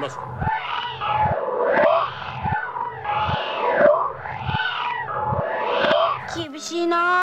ます。厳しいな